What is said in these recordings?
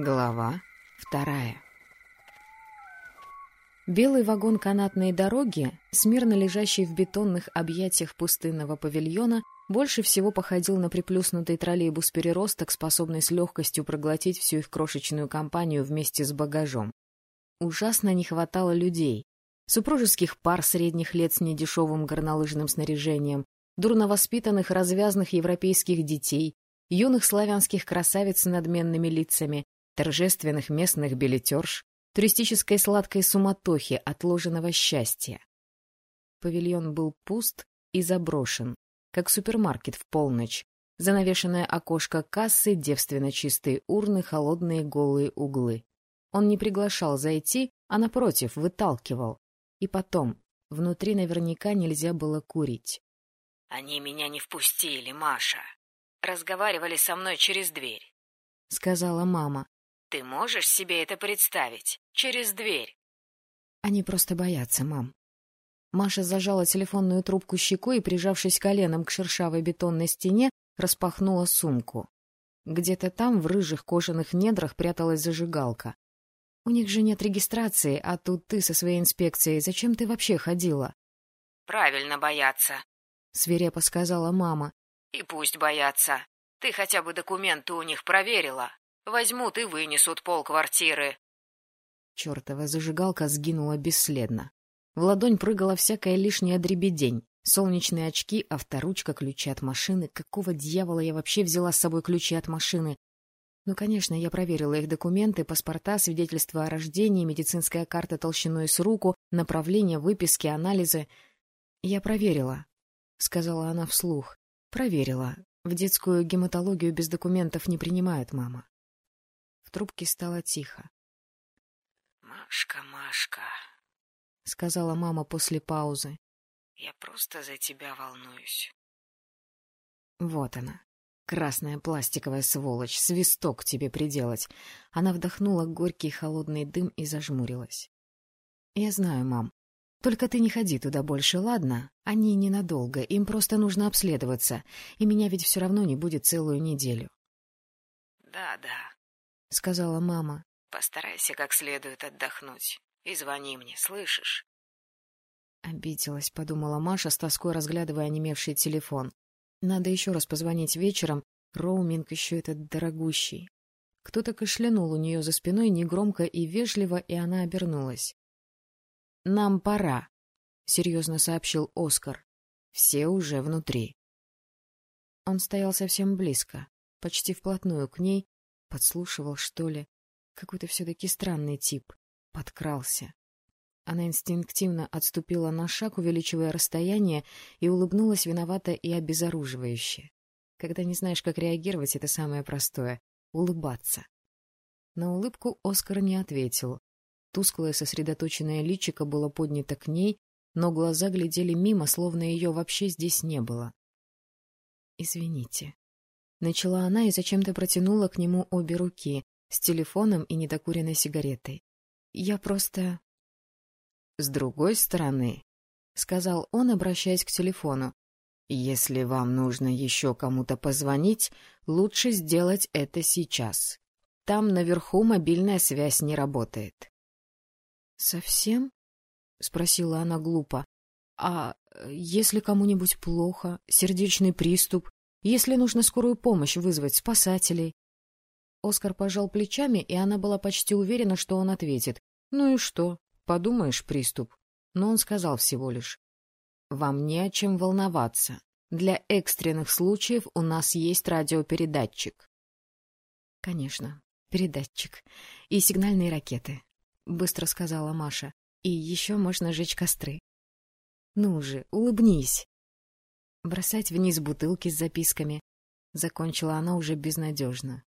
Глава вторая Белый вагон канатной дороги, смирно лежащий в бетонных объятиях пустынного павильона, больше всего походил на приплюснутый троллейбус-переросток, способный с легкостью проглотить всю их крошечную компанию вместе с багажом. Ужасно не хватало людей. Супружеских пар средних лет с недешевым горнолыжным снаряжением, дурно воспитанных развязных европейских детей, юных славянских красавиц с надменными лицами, торжественных местных билетерш, туристической сладкой суматохи отложенного счастья. Павильон был пуст и заброшен, как супермаркет в полночь. Занавешенное окошко кассы, девственно чистые урны, холодные голые углы. Он не приглашал зайти, а, напротив, выталкивал. И потом, внутри наверняка нельзя было курить. — Они меня не впустили, Маша. Разговаривали со мной через дверь, — сказала мама. Ты можешь себе это представить? Через дверь. Они просто боятся, мам. Маша зажала телефонную трубку щекой и, прижавшись коленом к шершавой бетонной стене, распахнула сумку. Где-то там, в рыжих кожаных недрах, пряталась зажигалка. У них же нет регистрации, а тут ты со своей инспекцией. Зачем ты вообще ходила? — Правильно бояться, — свирепо сказала мама. — И пусть боятся. Ты хотя бы документы у них проверила. Возьмут и вынесут полквартиры. Чёртова зажигалка сгинула бесследно. В ладонь прыгала всякая лишняя дребедень. Солнечные очки, авторучка, ключи от машины. Какого дьявола я вообще взяла с собой ключи от машины? Ну, конечно, я проверила их документы, паспорта, свидетельства о рождении, медицинская карта толщиной с руку, направление, выписки, анализы. Я проверила, — сказала она вслух. Проверила. В детскую гематологию без документов не принимают, мама. В трубке стало тихо. — Машка, Машка, — сказала мама после паузы. — Я просто за тебя волнуюсь. Вот она, красная пластиковая сволочь, свисток тебе приделать. Она вдохнула горький холодный дым и зажмурилась. — Я знаю, мам. Только ты не ходи туда больше, ладно? Они ненадолго, им просто нужно обследоваться, и меня ведь все равно не будет целую неделю. Да, — Да-да, — сказала мама. — Постарайся как следует отдохнуть. И звони мне, слышишь? Обиделась, — подумала Маша, с тоской разглядывая онемевший телефон. Надо еще раз позвонить вечером. Роуминг еще этот дорогущий. Кто-то кашлянул у нее за спиной негромко и вежливо, и она обернулась. — Нам пора, — серьезно сообщил Оскар. — Все уже внутри. Он стоял совсем близко, почти вплотную к ней, Подслушивал, что ли? Какой-то все-таки странный тип. Подкрался. Она инстинктивно отступила на шаг, увеличивая расстояние, и улыбнулась виновато и обезоруживающе. Когда не знаешь, как реагировать, это самое простое — улыбаться. На улыбку Оскар не ответил. Тусклое сосредоточенное личико было поднято к ней, но глаза глядели мимо, словно ее вообще здесь не было. — Извините, Начала она и зачем-то протянула к нему обе руки с телефоном и недокуренной сигаретой. Я просто... — С другой стороны, — сказал он, обращаясь к телефону, — если вам нужно еще кому-то позвонить, лучше сделать это сейчас. Там наверху мобильная связь не работает. — Совсем? — спросила она глупо. — А если кому-нибудь плохо, сердечный приступ, если нужно скорую помощь вызвать, спасателей. Оскар пожал плечами, и она была почти уверена, что он ответит. Ну и что? Подумаешь, приступ. Но он сказал всего лишь. Вам не о чем волноваться. Для экстренных случаев у нас есть радиопередатчик. Конечно, передатчик. И сигнальные ракеты, — быстро сказала Маша. И еще можно жечь костры. Ну же, улыбнись бросать вниз бутылки с записками. Закончила она уже безнадежно.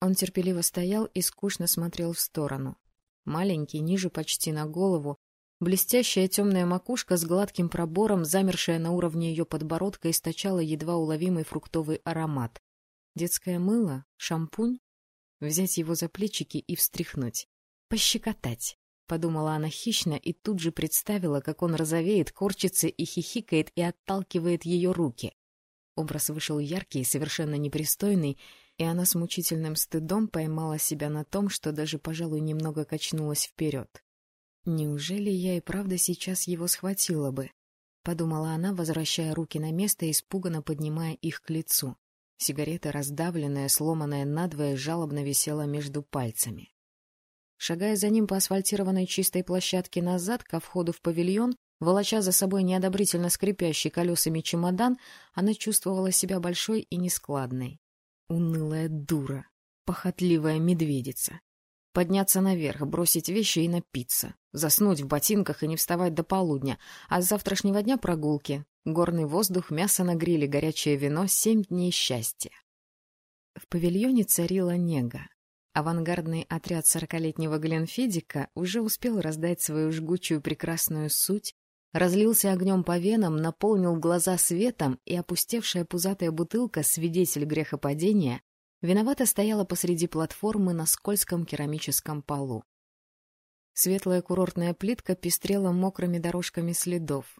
Он терпеливо стоял и скучно смотрел в сторону. Маленький, ниже почти на голову, блестящая темная макушка с гладким пробором, замершая на уровне ее подбородка, источала едва уловимый фруктовый аромат. Детское мыло? Шампунь? Взять его за плечики и встряхнуть. Пощекотать подумала она хищно и тут же представила, как он розовеет, корчится и хихикает и отталкивает ее руки. Образ вышел яркий совершенно непристойный, и она с мучительным стыдом поймала себя на том, что даже, пожалуй, немного качнулась вперед. «Неужели я и правда сейчас его схватила бы?» — подумала она, возвращая руки на место и испуганно поднимая их к лицу. Сигарета, раздавленная, сломанная надвое, жалобно висела между пальцами. Шагая за ним по асфальтированной чистой площадке назад, ко входу в павильон, волоча за собой неодобрительно скрипящий колесами чемодан, она чувствовала себя большой и нескладной. Унылая дура, похотливая медведица. Подняться наверх, бросить вещи и напиться. Заснуть в ботинках и не вставать до полудня. А с завтрашнего дня прогулки. Горный воздух, мясо на гриле, горячее вино, семь дней счастья. В павильоне царила нега. Авангардный отряд сорокалетнего Гленфидика уже успел раздать свою жгучую прекрасную суть, разлился огнем по венам, наполнил глаза светом, и опустевшая пузатая бутылка, свидетель грехопадения, виновато стояла посреди платформы на скользком керамическом полу. Светлая курортная плитка пестрела мокрыми дорожками следов.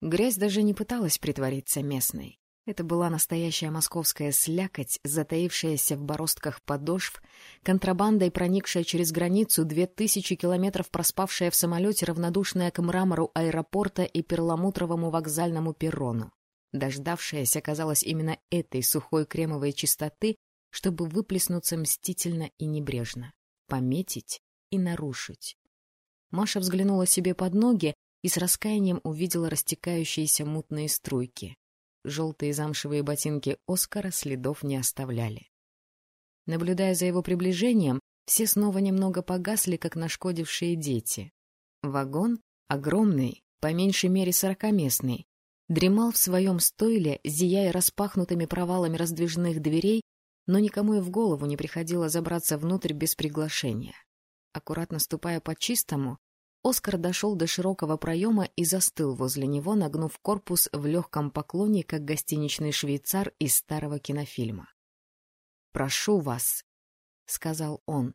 Грязь даже не пыталась притвориться местной. Это была настоящая московская слякоть, затаившаяся в бороздках подошв, контрабандой проникшая через границу, две тысячи километров проспавшая в самолете, равнодушная к мрамору аэропорта и перламутровому вокзальному перрону. Дождавшаяся, казалось, именно этой сухой кремовой чистоты, чтобы выплеснуться мстительно и небрежно, пометить и нарушить. Маша взглянула себе под ноги и с раскаянием увидела растекающиеся мутные струйки. Желтые замшевые ботинки Оскара следов не оставляли. Наблюдая за его приближением, все снова немного погасли, как нашкодившие дети. Вагон, огромный, по меньшей мере сорокаместный, дремал в своем стойле, зияя распахнутыми провалами раздвижных дверей, но никому и в голову не приходило забраться внутрь без приглашения. Аккуратно ступая по чистому, Оскар дошел до широкого проема и застыл возле него, нагнув корпус в легком поклоне, как гостиничный швейцар из старого кинофильма. «Прошу вас», — сказал он.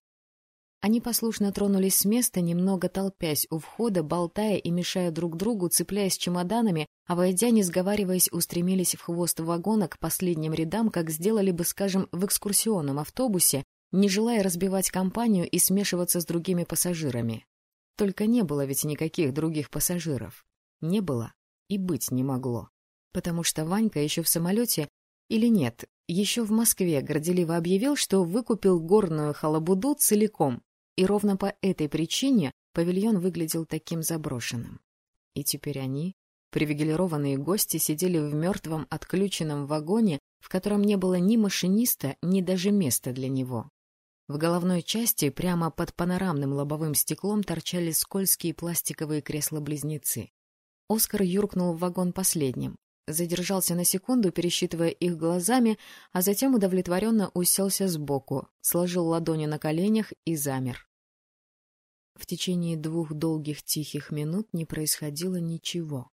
Они послушно тронулись с места, немного толпясь у входа, болтая и мешая друг другу, цепляясь чемоданами, а войдя, не сговариваясь, устремились в хвост вагона к последним рядам, как сделали бы, скажем, в экскурсионном автобусе, не желая разбивать компанию и смешиваться с другими пассажирами. Только не было ведь никаких других пассажиров. Не было и быть не могло. Потому что Ванька еще в самолете, или нет, еще в Москве горделиво объявил, что выкупил горную халабуду целиком, и ровно по этой причине павильон выглядел таким заброшенным. И теперь они, привилегированные гости, сидели в мертвом отключенном вагоне, в котором не было ни машиниста, ни даже места для него. В головной части, прямо под панорамным лобовым стеклом, торчали скользкие пластиковые кресла-близнецы. Оскар юркнул в вагон последним, задержался на секунду, пересчитывая их глазами, а затем удовлетворенно уселся сбоку, сложил ладони на коленях и замер. В течение двух долгих тихих минут не происходило ничего,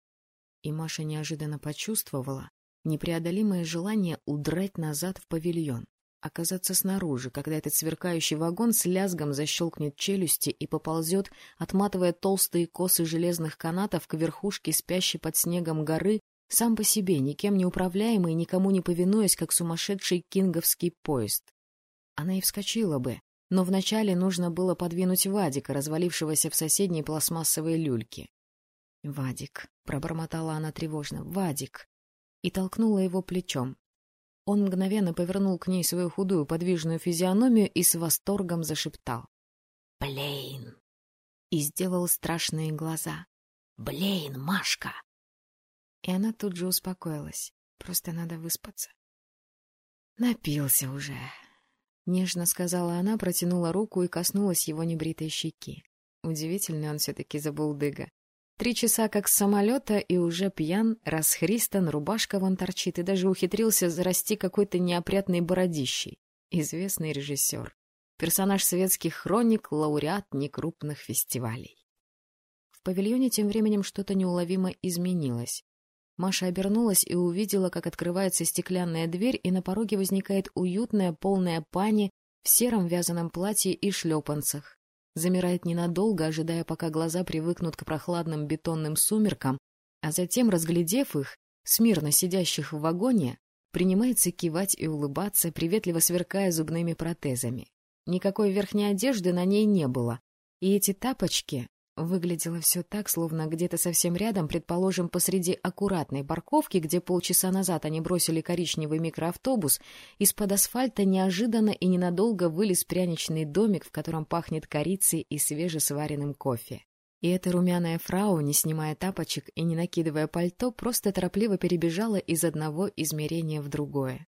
и Маша неожиданно почувствовала непреодолимое желание удрать назад в павильон оказаться снаружи, когда этот сверкающий вагон с лязгом защелкнет челюсти и поползет, отматывая толстые косы железных канатов к верхушке спящей под снегом горы, сам по себе, никем не управляемый, никому не повинуясь, как сумасшедший кинговский поезд. Она и вскочила бы, но вначале нужно было подвинуть Вадика, развалившегося в соседней пластмассовой люльке. — Вадик, — пробормотала она тревожно, — Вадик! И толкнула его плечом. Он мгновенно повернул к ней свою худую подвижную физиономию и с восторгом зашептал. «Блейн!» И сделал страшные глаза. «Блейн, Машка!» И она тут же успокоилась. Просто надо выспаться. «Напился уже!» Нежно сказала она, протянула руку и коснулась его небритой щеки. Удивительный он все-таки забулдыга. Три часа как с самолета и уже пьян, расхристан, рубашка вон торчит и даже ухитрился зарасти какой-то неопрятной бородищей. Известный режиссер. Персонаж светских хроник, лауреат некрупных фестивалей. В павильоне тем временем что-то неуловимо изменилось. Маша обернулась и увидела, как открывается стеклянная дверь, и на пороге возникает уютная, полная пани в сером вязаном платье и шлепанцах замирает ненадолго, ожидая, пока глаза привыкнут к прохладным бетонным сумеркам, а затем, разглядев их, смирно сидящих в вагоне, принимается кивать и улыбаться, приветливо сверкая зубными протезами. Никакой верхней одежды на ней не было, и эти тапочки Выглядело все так, словно где-то совсем рядом, предположим, посреди аккуратной парковки, где полчаса назад они бросили коричневый микроавтобус, из-под асфальта неожиданно и ненадолго вылез пряничный домик, в котором пахнет корицей и свежесваренным кофе. И эта румяная фрау, не снимая тапочек и не накидывая пальто, просто торопливо перебежала из одного измерения в другое.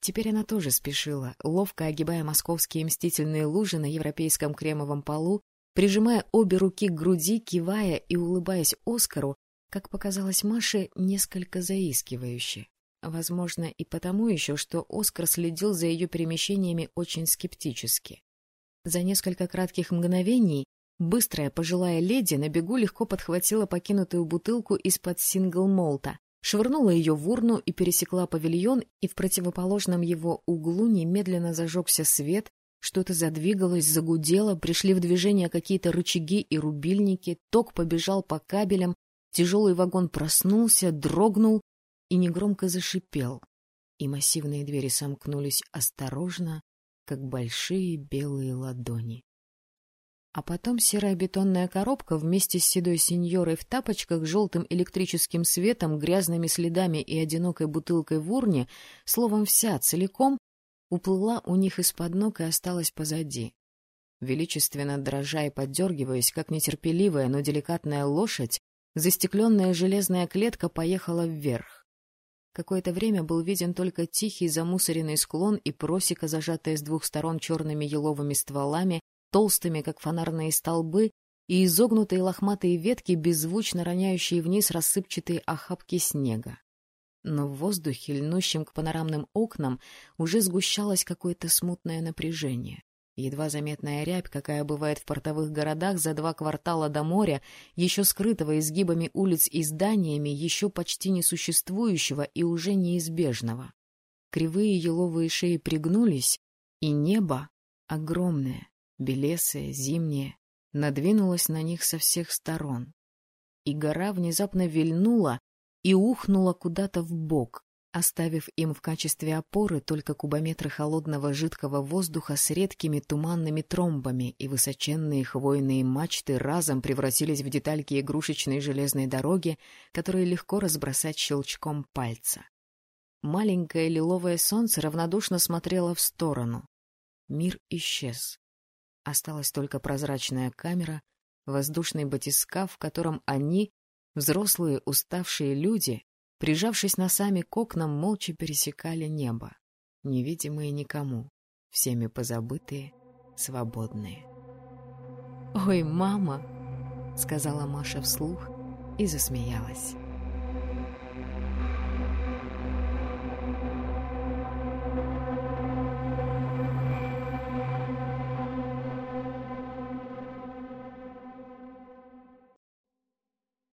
Теперь она тоже спешила, ловко огибая московские мстительные лужи на европейском кремовом полу, прижимая обе руки к груди, кивая и улыбаясь Оскару, как показалось Маше, несколько заискивающе. Возможно, и потому еще, что Оскар следил за ее перемещениями очень скептически. За несколько кратких мгновений быстрая пожилая леди на бегу легко подхватила покинутую бутылку из-под сингл-молта, швырнула ее в урну и пересекла павильон, и в противоположном его углу немедленно зажегся свет, что-то задвигалось, загудело, пришли в движение какие-то рычаги и рубильники, ток побежал по кабелям, тяжелый вагон проснулся, дрогнул и негромко зашипел. И массивные двери сомкнулись осторожно, как большие белые ладони. А потом серая бетонная коробка вместе с седой сеньорой в тапочках, желтым электрическим светом, грязными следами и одинокой бутылкой в урне, словом, вся целиком, уплыла у них из-под ног и осталась позади. Величественно дрожа и поддергиваясь, как нетерпеливая, но деликатная лошадь, застекленная железная клетка поехала вверх. Какое-то время был виден только тихий замусоренный склон и просека, зажатая с двух сторон черными еловыми стволами, толстыми, как фонарные столбы, и изогнутые лохматые ветки, беззвучно роняющие вниз рассыпчатые охапки снега но в воздухе, льнущем к панорамным окнам, уже сгущалось какое-то смутное напряжение. Едва заметная рябь, какая бывает в портовых городах за два квартала до моря, еще скрытого изгибами улиц и зданиями, еще почти несуществующего и уже неизбежного. Кривые еловые шеи пригнулись, и небо, огромное, белесое, зимнее, надвинулось на них со всех сторон. И гора внезапно вильнула, и ухнула куда-то в бок, оставив им в качестве опоры только кубометры холодного жидкого воздуха с редкими туманными тромбами, и высоченные хвойные мачты разом превратились в детальки игрушечной железной дороги, которые легко разбросать щелчком пальца. Маленькое лиловое солнце равнодушно смотрело в сторону. Мир исчез. Осталась только прозрачная камера, воздушный батискаф, в котором они, Взрослые, уставшие люди, прижавшись носами к окнам, молча пересекали небо, невидимые никому, всеми позабытые, свободные. «Ой, мама!» — сказала Маша вслух и засмеялась.